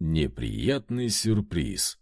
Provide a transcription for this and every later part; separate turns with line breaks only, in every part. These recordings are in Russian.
Неприятный сюрприз.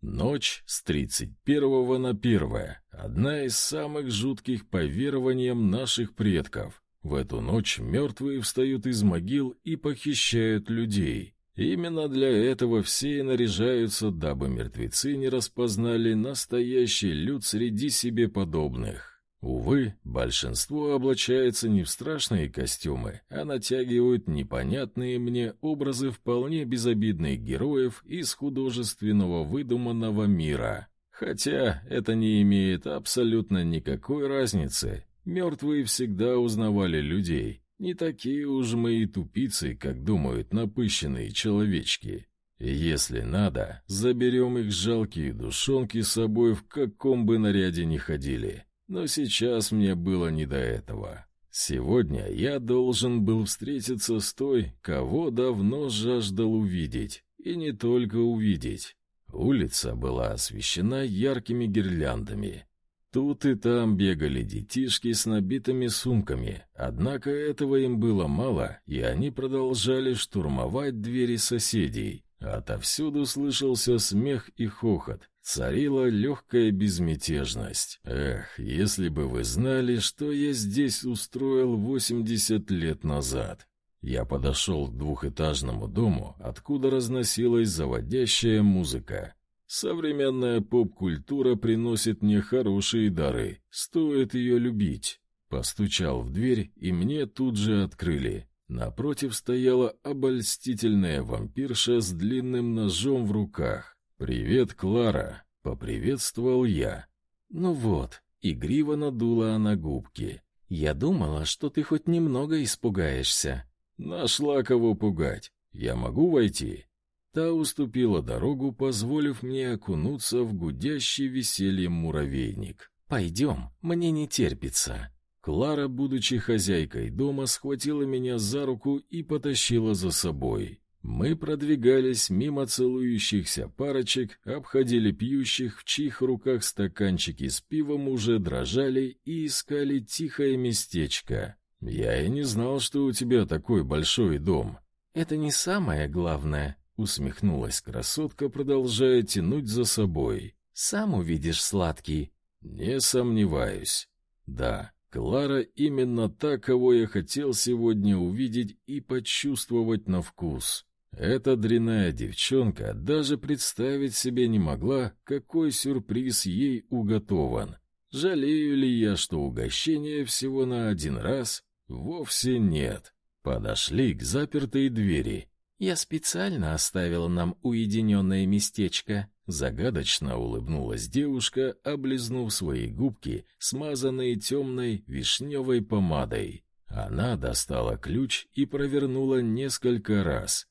Ночь с 31 на 1 — одна из самых жутких по верованиям наших предков. В эту ночь мертвые встают из могил и похищают людей. Именно для этого все и наряжаются, дабы мертвецы не распознали настоящий люд среди себе подобных. Увы, большинство облачается не в страшные костюмы, а натягивают непонятные мне образы вполне безобидных героев из художественного выдуманного мира. Хотя это не имеет абсолютно никакой разницы. Мертвые всегда узнавали людей, не такие уж мы и тупицы, как думают напыщенные человечки. если надо, заберем их жалкие душонки с собой в каком бы наряде ни ходили. Но сейчас мне было не до этого. Сегодня я должен был встретиться с той, кого давно жаждал увидеть. И не только увидеть. Улица была освещена яркими гирляндами. Тут и там бегали детишки с набитыми сумками, однако этого им было мало, и они продолжали штурмовать двери соседей. Отовсюду слышался смех и хохот, царила легкая безмятежность. Эх, если бы вы знали, что я здесь устроил 80 лет назад. Я подошел к двухэтажному дому, откуда разносилась заводящая музыка. Современная поп-культура приносит мне хорошие дары, стоит ее любить. Постучал в дверь, и мне тут же открыли. Напротив стояла обольстительная вампирша с длинным ножом в руках. «Привет, Клара!» — поприветствовал я.
«Ну вот», — игриво надула она губки. «Я думала, что ты хоть немного испугаешься».
«Нашла кого пугать. Я могу войти?» Та уступила дорогу, позволив мне окунуться в гудящий весельем муравейник.
«Пойдем, мне не терпится».
Клара, будучи хозяйкой дома, схватила меня за руку и потащила за собой. Мы продвигались мимо целующихся парочек, обходили пьющих, в чьих руках стаканчики с пивом уже дрожали и искали тихое местечко. «Я и не знал, что у тебя такой большой дом».
«Это не самое главное»,
Усмехнулась красотка, продолжая тянуть за собой.
«Сам увидишь сладкий».
«Не сомневаюсь. Да, Клара именно та, кого я хотел сегодня увидеть и почувствовать на вкус». Эта дрянная девчонка даже представить себе не могла, какой сюрприз ей уготован. Жалею ли я, что угощение всего на один раз? Вовсе нет. Подошли к запертой двери.
«Я специально оставила нам уединенное местечко», —
загадочно улыбнулась девушка, облизнув свои губки, смазанные темной вишневой помадой. Она достала ключ и провернула несколько раз.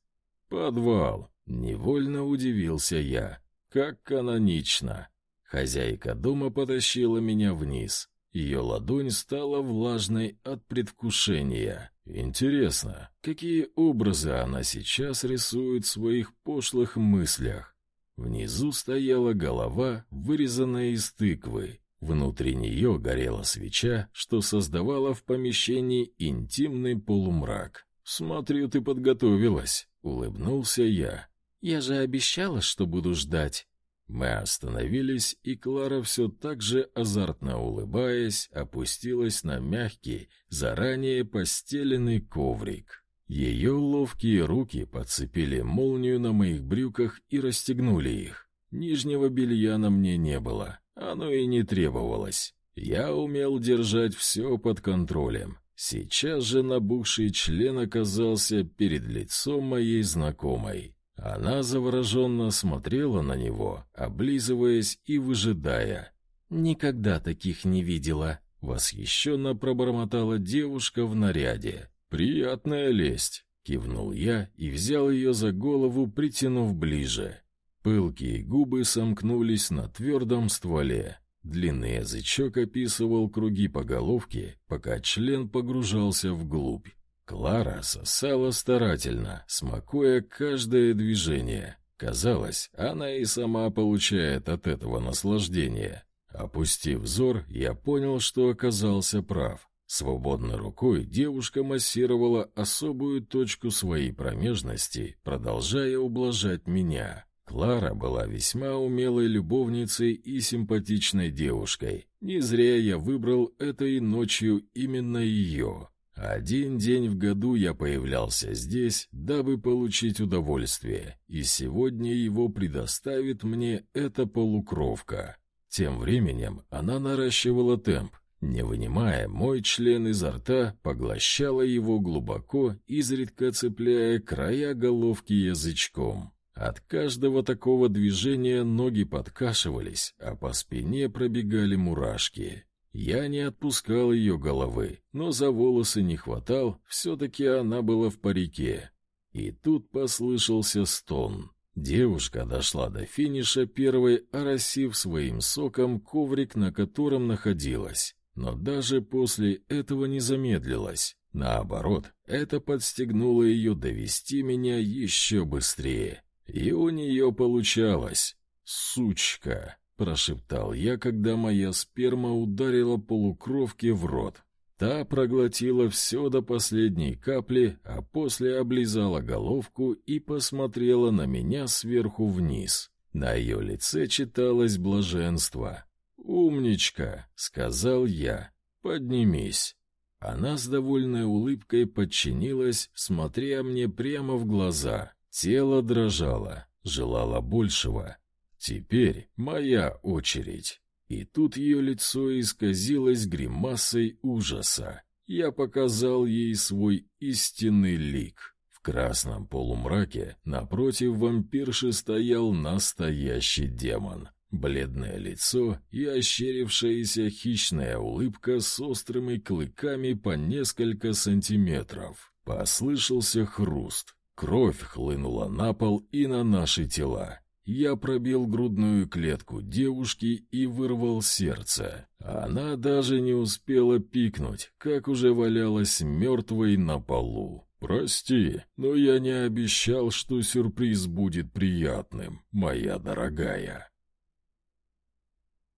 «Подвал!» — невольно удивился я. «Как канонично!» Хозяйка дома потащила меня вниз. Ее ладонь стала влажной от предвкушения. Интересно, какие образы она сейчас рисует в своих пошлых мыслях? Внизу стояла голова, вырезанная из тыквы. Внутри нее горела свеча, что создавала в помещении интимный полумрак. «Смотрю, ты подготовилась», — улыбнулся я.
«Я же обещала, что буду ждать».
Мы остановились, и Клара все так же азартно улыбаясь, опустилась на мягкий, заранее постеленный коврик. Ее ловкие руки подцепили молнию на моих брюках и расстегнули их. Нижнего белья на мне не было, оно и не требовалось. Я умел держать все под контролем. Сейчас же набухший член оказался перед лицом моей знакомой. Она завороженно смотрела на него, облизываясь и выжидая.
«Никогда таких не видела», —
восхищенно пробормотала девушка в наряде. «Приятная лесть», — кивнул я и взял ее за голову, притянув ближе. Пылкие губы сомкнулись на твердом стволе. Длинный язычок описывал круги по головке, пока член погружался вглубь. Клара сосала старательно, смакуя каждое движение. Казалось, она и сама получает от этого наслаждение. Опустив взор, я понял, что оказался прав. Свободной рукой девушка массировала особую точку своей промежности, продолжая ублажать меня. Клара была весьма умелой любовницей и симпатичной девушкой. Не зря я выбрал этой ночью именно ее. Один день в году я появлялся здесь, дабы получить удовольствие, и сегодня его предоставит мне эта полукровка. Тем временем она наращивала темп, не вынимая, мой член изо рта поглощала его глубоко, изредка цепляя края головки язычком. От каждого такого движения ноги подкашивались, а по спине пробегали мурашки. Я не отпускал ее головы, но за волосы не хватал, все-таки она была в парике. И тут послышался стон. Девушка дошла до финиша первой, оросив своим соком коврик, на котором находилась. Но даже после этого не замедлилась. Наоборот, это подстегнуло ее довести меня еще быстрее. И у нее получалось. «Сучка!» — прошептал я, когда моя сперма ударила полукровке в рот. Та проглотила все до последней капли, а после облизала головку и посмотрела на меня сверху вниз. На ее лице читалось блаженство. «Умничка!» — сказал я. «Поднимись!» Она с довольной улыбкой подчинилась, смотря мне прямо в глаза. Тело дрожало, желало большего. Теперь моя очередь. И тут ее лицо исказилось гримасой ужаса. Я показал ей свой истинный лик. В красном полумраке напротив вампирши стоял настоящий демон. Бледное лицо и ощерившаяся хищная улыбка с острыми клыками по несколько сантиметров. Послышался хруст. Кровь хлынула на пол и на наши тела. Я пробил грудную клетку девушки и вырвал сердце. Она даже не успела пикнуть, как уже валялась мертвой на полу. «Прости, но я не обещал, что сюрприз будет приятным, моя дорогая».